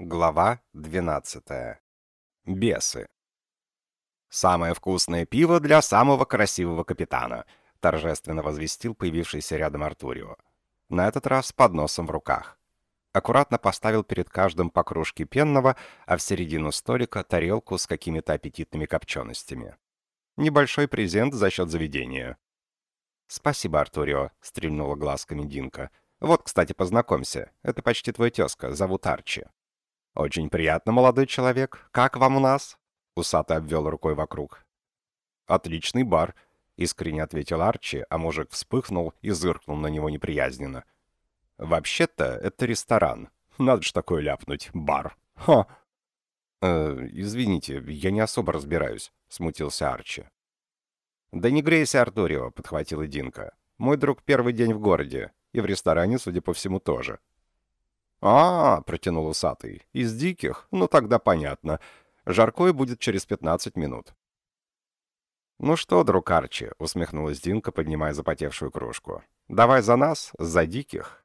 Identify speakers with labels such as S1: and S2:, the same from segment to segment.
S1: Глава 12. Бесы. «Самое вкусное пиво для самого красивого капитана», — торжественно возвестил появившийся рядом Артурио. На этот раз с подносом в руках. Аккуратно поставил перед каждым по кружке пенного, а в середину столика тарелку с какими-то аппетитными копченостями. Небольшой презент за счет заведения. «Спасибо, Артурио», — стрельнула глазками Динка. «Вот, кстати, познакомься. Это почти твой тезка. Зовут Арчи». «Очень приятно, молодой человек. Как вам у нас?» Усатый обвел рукой вокруг. «Отличный бар», — искренне ответил Арчи, а мужик вспыхнул и зыркнул на него неприязненно. «Вообще-то это ресторан. Надо ж такое ляпнуть. Бар. Ха!» «Э, «Извините, я не особо разбираюсь», — смутился Арчи. «Да не грейся, Артурио», — подхватила Динка. «Мой друг первый день в городе, и в ресторане, судя по всему, тоже. «А, — протянул усатый, — из диких? Ну, тогда понятно. Жаркое будет через пятнадцать минут». «Ну что, друг Арчи», — усмехнулась Динка, поднимая запотевшую кружку. «Давай за нас, за диких».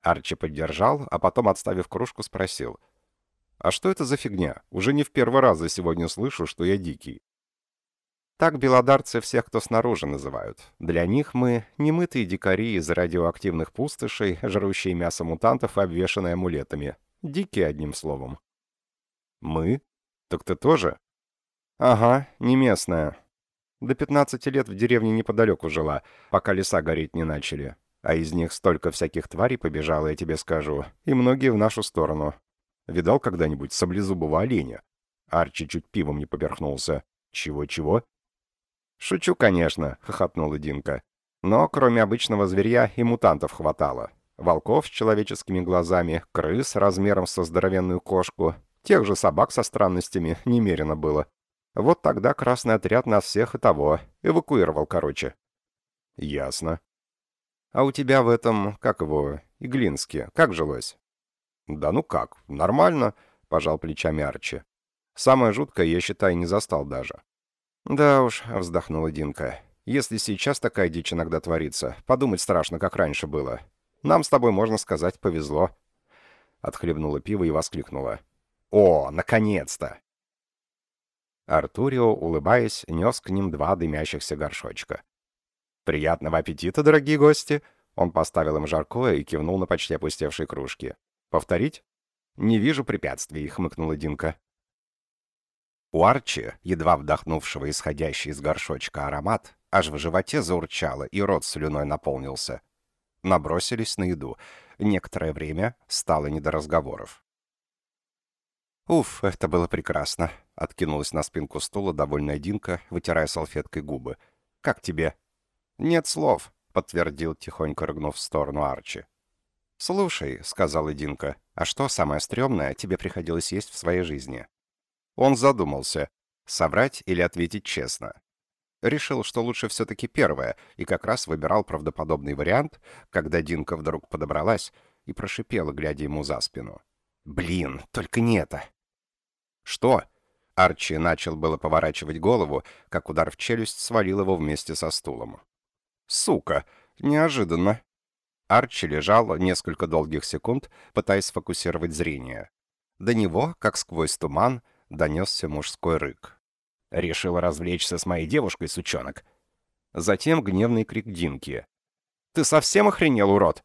S1: Арчи поддержал, а потом, отставив кружку, спросил. «А что это за фигня? Уже не в первый раз за сегодня слышу, что я дикий». Так белодарцы всех, кто снаружи, называют. Для них мы — немытые дикари из радиоактивных пустошей, жрущие мясо мутантов и обвешанные амулетами. Дикие, одним словом. Мы? Так ты тоже? Ага, не местная. До 15 лет в деревне неподалеку жила, пока леса гореть не начали. А из них столько всяких тварей побежало, я тебе скажу. И многие в нашу сторону. Видал когда-нибудь саблезубого оленя? Арчи чуть пивом не поперхнулся. Чего-чего? «Шучу, конечно», — хохотнула Динка. «Но кроме обычного зверья и мутантов хватало. Волков с человеческими глазами, крыс размером со здоровенную кошку, тех же собак со странностями немерено было. Вот тогда красный отряд нас всех и того эвакуировал, короче». «Ясно». «А у тебя в этом, как его, Иглинске, как жилось?» «Да ну как, нормально», — пожал плечами Арчи. «Самое жуткое, я считаю, не застал даже. «Да уж», — вздохнула Динка. «Если сейчас такая дичь иногда творится, подумать страшно, как раньше было. Нам с тобой, можно сказать, повезло». Отхлебнула пиво и воскликнула. «О, наконец-то!» Артурио, улыбаясь, нес к ним два дымящихся горшочка. «Приятного аппетита, дорогие гости!» Он поставил им жаркое и кивнул на почти опустевшие кружки. «Повторить?» «Не вижу препятствий», — хмыкнула Динка. У Арчи, едва вдохнувшего исходящий из горшочка аромат, аж в животе заурчало, и рот слюной наполнился. Набросились на еду. Некоторое время стало не до разговоров. «Уф, это было прекрасно», — откинулась на спинку стула довольная Динка, вытирая салфеткой губы. «Как тебе?» «Нет слов», — подтвердил, тихонько рыгнув в сторону Арчи. «Слушай», — сказала Динка, — «а что самое стрёмное тебе приходилось есть в своей жизни?» Он задумался, соврать или ответить честно. Решил, что лучше все-таки первое, и как раз выбирал правдоподобный вариант, когда Динка вдруг подобралась и прошипела, глядя ему за спину. «Блин, только не это!» «Что?» Арчи начал было поворачивать голову, как удар в челюсть свалил его вместе со стулом. «Сука! Неожиданно!» Арчи лежал несколько долгих секунд, пытаясь сфокусировать зрение. До него, как сквозь туман, донесся мужской рык. «Решил развлечься с моей девушкой, сучонок!» Затем гневный крик Динки. «Ты совсем охренел, урод?»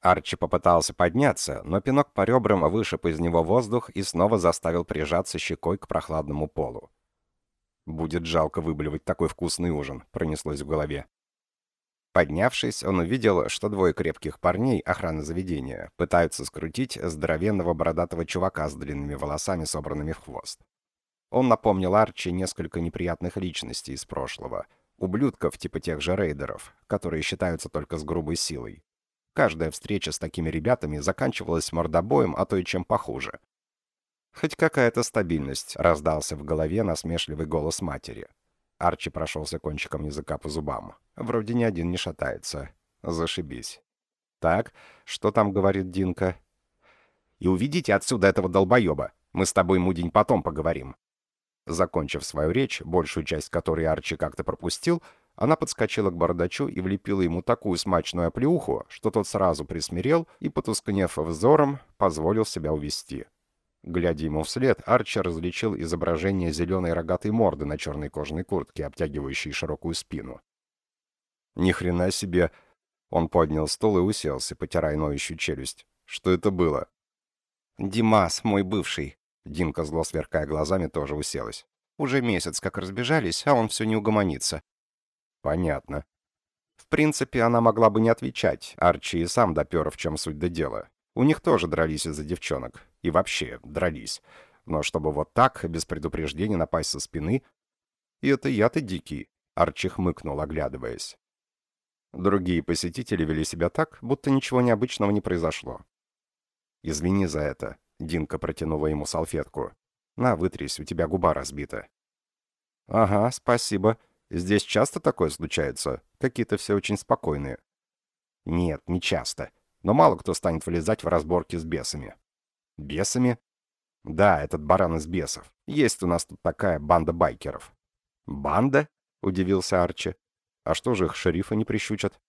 S1: Арчи попытался подняться, но пинок по ребрам вышиб из него воздух и снова заставил прижаться щекой к прохладному полу. «Будет жалко выблевать такой вкусный ужин», — пронеслось в голове. Поднявшись, он увидел, что двое крепких парней охраны заведения пытаются скрутить здоровенного бородатого чувака с длинными волосами, собранными в хвост. Он напомнил Арчи несколько неприятных личностей из прошлого. Ублюдков типа тех же рейдеров, которые считаются только с грубой силой. Каждая встреча с такими ребятами заканчивалась мордобоем, а то и чем похуже. «Хоть какая-то стабильность», — раздался в голове насмешливый голос матери. Арчи прошелся кончиком языка по зубам. Вроде ни один не шатается. Зашибись. Так, что там говорит Динка? И уведите отсюда этого долбоеба. Мы с тобой, Мудень, потом поговорим. Закончив свою речь, большую часть которой Арчи как-то пропустил, Она подскочила к бардачу и влепила ему такую смачную оплеуху, что тот сразу присмирел и, потускнев взором, позволил себя увести. Глядя ему вслед, Арчи различил изображение зеленой рогатой морды на черной кожаной куртке, обтягивающей широкую спину. «Ни хрена себе!» Он поднял стол и уселся, потирая ноющую челюсть. «Что это было?»
S2: «Димас, мой бывший!» Динка, зло сверкая глазами, тоже уселась. «Уже месяц как разбежались, а он все не угомонится.
S1: Понятно. В принципе, она могла бы не отвечать. Арчи и сам допер, в чем суть до дела. У них тоже дрались из-за девчонок. И вообще, дрались. Но чтобы вот так, без предупреждения, напасть со спины... И это я-то дикий. Арчи хмыкнул, оглядываясь. Другие посетители вели себя так, будто ничего необычного не произошло. «Извини за это», — Динка протянула ему салфетку. «На, вытрись, у тебя губа разбита». «Ага, спасибо», Здесь часто такое случается? Какие-то все очень спокойные». «Нет, не часто. Но мало кто станет влезать в разборки с бесами». «Бесами?» «Да, этот баран из бесов. Есть у нас тут такая банда байкеров». «Банда?» — удивился Арчи. «А что же их шерифы не прищучат?»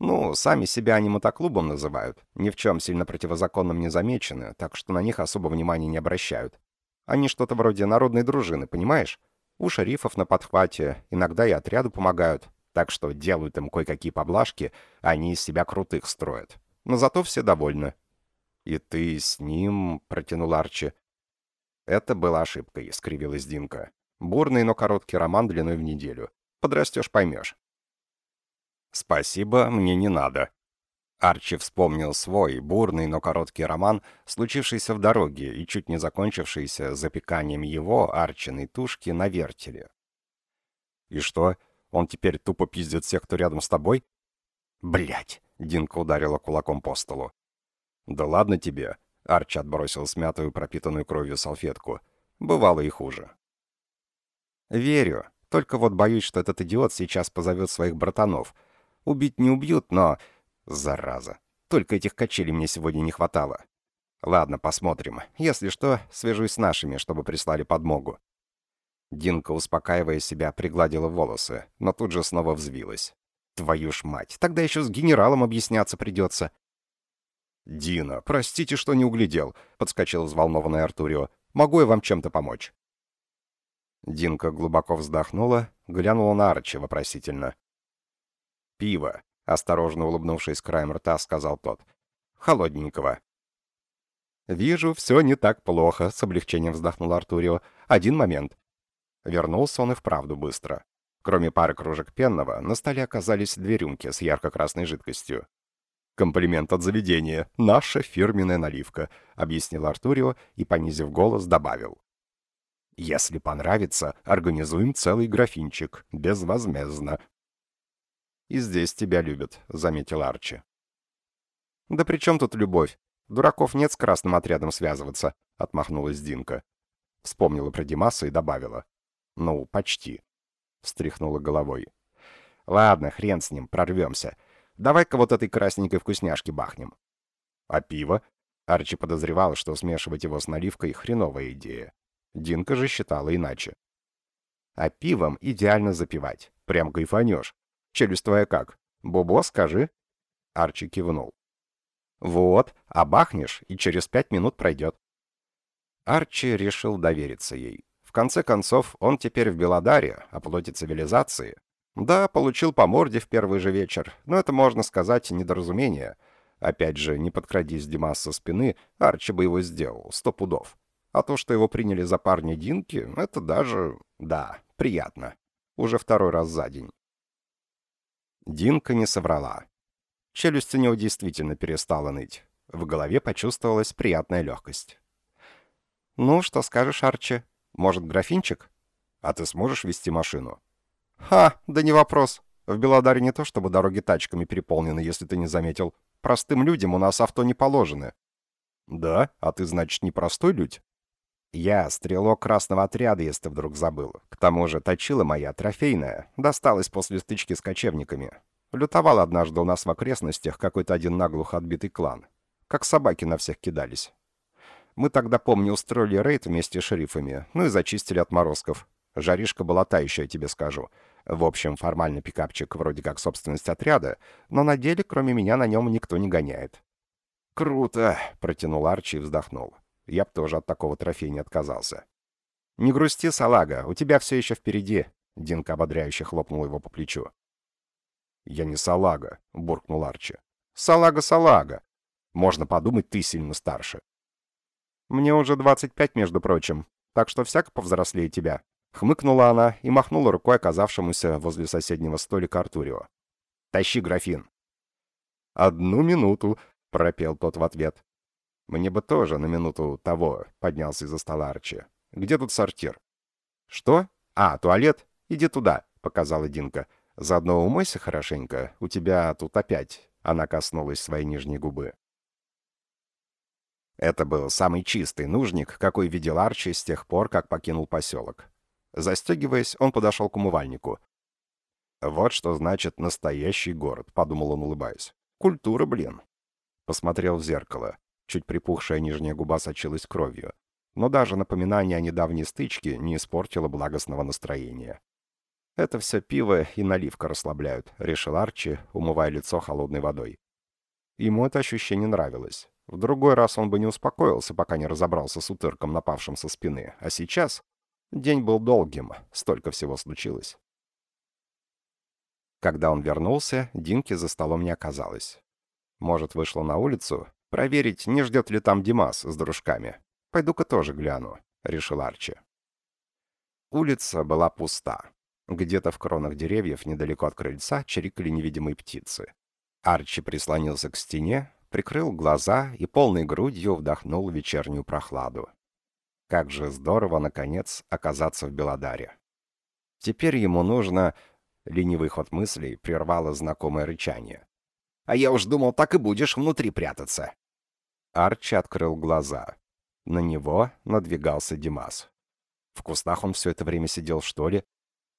S1: «Ну, сами себя они мотоклубом называют. Ни в чем сильно противозаконным не замечены, так что на них особо внимания не обращают. Они что-то вроде народной дружины, понимаешь? У шерифов на подхвате, иногда и отряду помогают, так что делают им кое-какие поблажки, а они из себя крутых строят. Но зато все довольны. «И ты с ним...» — протянул Арчи. «Это была ошибкой», — скривилась Динка. «Бурный, но короткий роман длиной в неделю. Подрастешь, поймешь». «Спасибо, мне не надо», Арчи вспомнил свой, бурный, но короткий роман, случившийся в дороге и чуть не закончившийся запеканием его, Арчиной тушки, на вертеле. «И что, он теперь тупо пиздит всех, кто рядом с тобой?» Блять! Динка ударила кулаком по столу. «Да ладно тебе!» — Арчи отбросил смятую, пропитанную кровью салфетку. «Бывало и хуже». «Верю. Только вот боюсь, что этот идиот сейчас позовет своих братанов. Убить не убьют, но Зараза. Только этих качелей мне сегодня не хватало. Ладно, посмотрим. Если что, свяжусь с нашими, чтобы прислали подмогу. Динка, успокаивая себя, пригладила волосы, но тут же снова взвилась. «Твою ж мать, тогда еще с генералом объясняться придется». «Дина, простите, что не углядел», — подскочил взволнованный Артурио. «Могу я вам чем-то помочь?» Динка глубоко вздохнула, глянула на Арчи вопросительно. «Пиво», Осторожно улыбнувшись краем рта, сказал тот. «Холодненького». «Вижу, все не так плохо», — с облегчением вздохнул Артурио. «Один момент». Вернулся он и вправду быстро. Кроме пары кружек пенного, на столе оказались две рюмки с ярко-красной жидкостью. «Комплимент от заведения. Наша фирменная наливка», — объяснил Артурио и, понизив голос, добавил. «Если понравится, организуем целый графинчик. Безвозмездно. «И здесь тебя любят», — заметил Арчи. «Да при чем тут любовь? Дураков нет с красным отрядом связываться», — отмахнулась Динка. Вспомнила про Димаса и добавила. «Ну, почти», — встряхнула головой. «Ладно, хрен с ним, прорвемся. Давай-ка вот этой красненькой вкусняшки бахнем». «А пиво?» Арчи подозревал, что смешивать его с наливкой — хреновая идея. Динка же считала иначе. «А пивом идеально запивать. Прям кайфанешь. Челюсть твоя как? Бобо, скажи». Арчи кивнул. «Вот, а бахнешь, и через пять минут пройдет». Арчи решил довериться ей. В конце концов, он теперь в Белодаре, о плоти цивилизации. Да, получил по морде в первый же вечер, но это, можно сказать, недоразумение. Опять же, не подкрадись Димас со спины, Арчи бы его сделал, сто пудов. А то, что его приняли за парня Динки, это даже... да, приятно. Уже второй раз за день. Динка не соврала. Челюсть у него действительно перестала ныть. В голове почувствовалась приятная легкость. «Ну, что скажешь, Арчи? Может, графинчик? А ты сможешь вести машину?» «Ха, да не вопрос. В Белодаре не то чтобы дороги тачками переполнены, если ты не заметил. Простым людям у нас авто не положены». «Да? А ты, значит, не простой людь?» «Я стрелок красного отряда, если вдруг забыл. К тому же точила моя трофейная. Досталась после стычки с кочевниками. Лютовал однажды у нас в окрестностях какой-то один наглухо отбитый клан. Как собаки на всех кидались. Мы тогда, помню, устроили рейд вместе с шерифами, ну и зачистили отморозков. Жаришка была та еще, я тебе скажу. В общем, формально пикапчик вроде как собственность отряда, но на деле, кроме меня, на нем никто не гоняет. «Круто!» — протянул Арчи и вздохнул. Я б тоже от такого трофея не отказался. «Не грусти, салага, у тебя все еще впереди», — Динка ободряюще хлопнул его по плечу. «Я не салага», — буркнул Арчи. «Салага, салага. Можно подумать, ты сильно старше». «Мне уже двадцать пять, между прочим, так что всяко повзрослее тебя», — хмыкнула она и махнула рукой оказавшемуся возле соседнего столика Артурио. «Тащи графин». «Одну минуту», — пропел тот в ответ. «Мне бы тоже на минуту того», — поднялся из-за стола Арчи. «Где тут сортир?» «Что? А, туалет? Иди туда», — показала Динка. Заодно умойся хорошенько, у тебя тут опять...» Она коснулась своей нижней губы. Это был самый чистый нужник, какой видел Арчи с тех пор, как покинул поселок. Застегиваясь, он подошел к умывальнику. «Вот что значит настоящий город», — подумал он, улыбаясь. «Культура, блин». Посмотрел в зеркало. Чуть припухшая нижняя губа сочилась кровью. Но даже напоминание о недавней стычке не испортило благостного настроения. «Это все пиво и наливка расслабляют», — решил Арчи, умывая лицо холодной водой. Ему это ощущение нравилось. В другой раз он бы не успокоился, пока не разобрался с утырком, напавшим со спины. А сейчас день был долгим, столько всего случилось. Когда он вернулся, Динки за столом не оказалось. Может, вышла на улицу? Проверить, не ждет ли там Димас с дружками. Пойду-ка тоже гляну, — решил Арчи. Улица была пуста. Где-то в кронах деревьев недалеко от крыльца чирикали невидимые птицы. Арчи прислонился к стене, прикрыл глаза и полной грудью вдохнул вечернюю прохладу. Как же здорово, наконец, оказаться в Белодаре. Теперь ему нужно... Ленивый ход мыслей прервало знакомое рычание. «А я уж думал, так и будешь внутри прятаться». Арчи открыл глаза. На него надвигался Димас. В кустах он все это время сидел, что ли?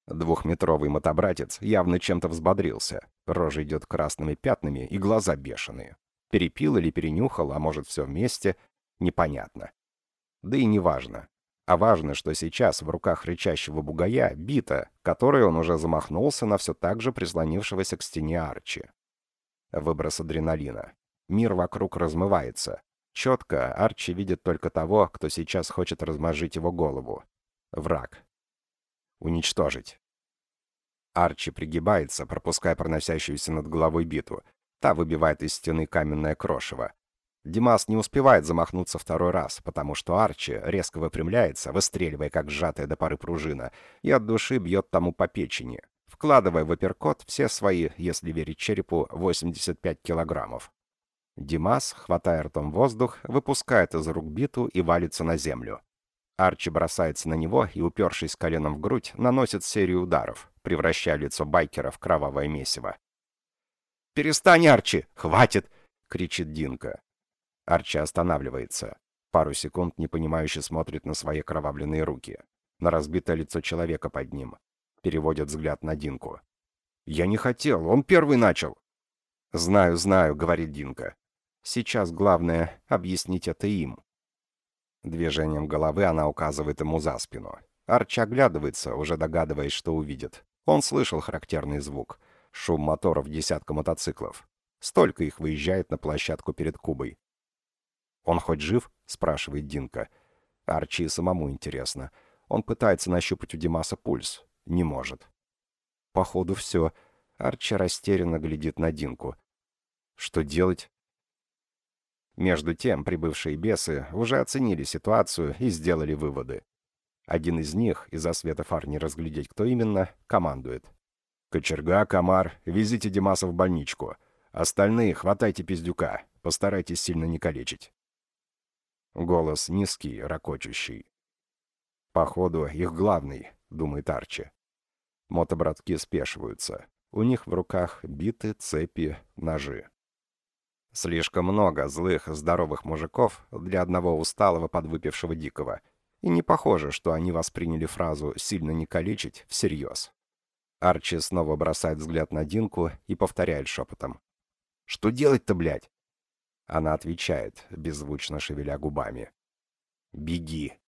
S1: Двухметровый мотобратец явно чем-то взбодрился. Рожа идет красными пятнами и глаза бешеные. Перепил или перенюхал, а может все вместе, непонятно. Да и не важно. А важно, что сейчас в руках рычащего бугая бита, которой он уже замахнулся на все так же прислонившегося к стене Арчи. Выброс адреналина. Мир вокруг размывается. Четко Арчи видит только того, кто сейчас хочет размажить его голову. Враг. Уничтожить. Арчи пригибается, пропуская проносящуюся над головой битву. Та выбивает из стены каменное крошево. Димас не успевает замахнуться второй раз, потому что Арчи резко выпрямляется, выстреливая, как сжатая до поры пружина, и от души бьет тому по печени, вкладывая в апперкот все свои, если верить черепу, 85 килограммов. Димас, хватая ртом воздух, выпускает из рук биту и валится на землю. Арчи бросается на него и, упершись коленом в грудь, наносит серию ударов, превращая лицо байкера в кровавое месиво. «Перестань, Арчи! Хватит!» — кричит Динка. Арчи останавливается. Пару секунд непонимающе смотрит на свои кровавленные руки. На разбитое лицо человека под ним. Переводит взгляд на Динку. «Я не хотел, он первый начал!» «Знаю, знаю», — говорит Динка. «Сейчас главное — объяснить это им». Движением головы она указывает ему за спину. Арчи оглядывается, уже догадываясь, что увидит. Он слышал характерный звук. Шум моторов десятка мотоциклов. Столько их выезжает на площадку перед Кубой. «Он хоть жив?» — спрашивает Динка. Арчи самому интересно. Он пытается нащупать у Димаса пульс. Не может. Походу, все. Арчи растерянно глядит на Динку. Что делать? Между тем, прибывшие бесы уже оценили ситуацию и сделали выводы. Один из них, из-за света фар не разглядеть, кто именно, командует. «Кочерга, комар, везите Димаса в больничку. Остальные хватайте пиздюка, постарайтесь сильно не калечить». Голос низкий, ракочущий. «Походу, их главный», — думает Арчи. Мотобратки спешиваются. У них в руках биты, цепи, ножи. Слишком много злых, здоровых мужиков для одного усталого подвыпившего дикого. И не похоже, что они восприняли фразу «сильно не калечить» всерьез. Арчи снова бросает взгляд на Динку и повторяет шепотом. «Что делать-то, блядь?» Она отвечает, беззвучно шевеля губами. «Беги!»